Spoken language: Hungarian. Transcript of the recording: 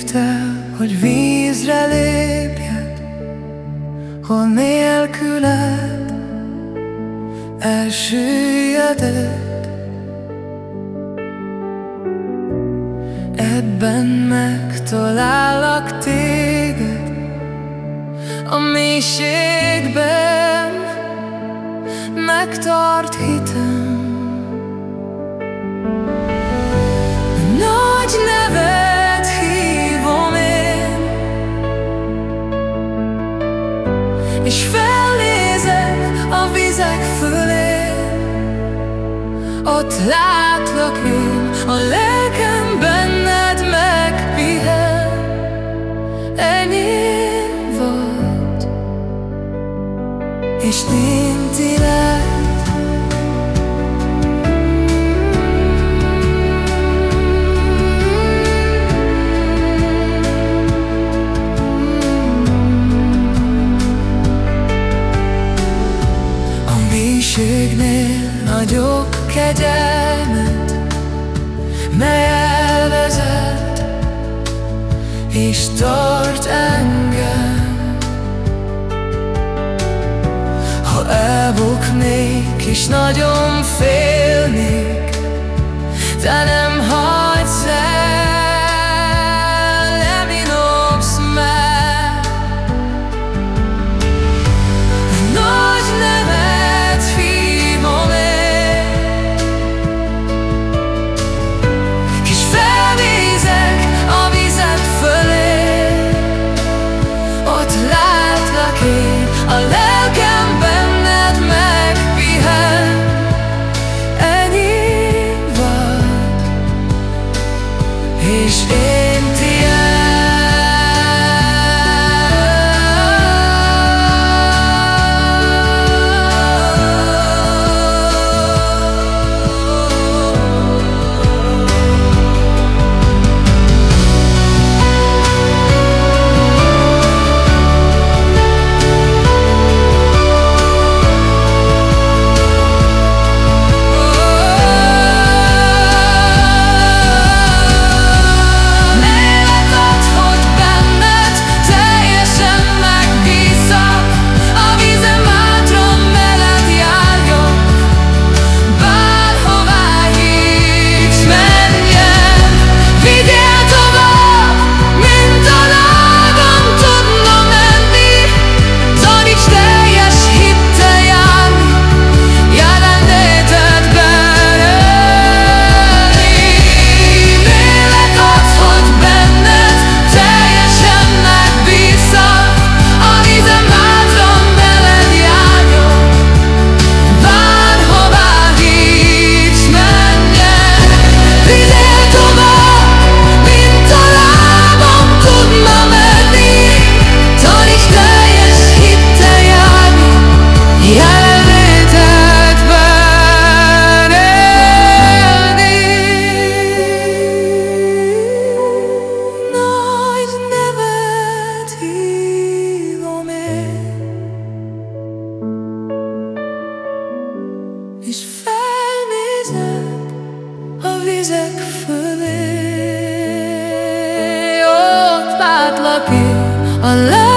Meghívtál, hogy vízre lépjek Hol nélküled elsüllyedett. Ebben megtalállak téged A mélységben. Megtart hitem látlak én, a lelkem benned megpihen Enyém vagy És nincs mélységnél nagyobb kegyelmet, és tart engem. Ha elbuknék és nagyon félnék, de nem Ott látlak én,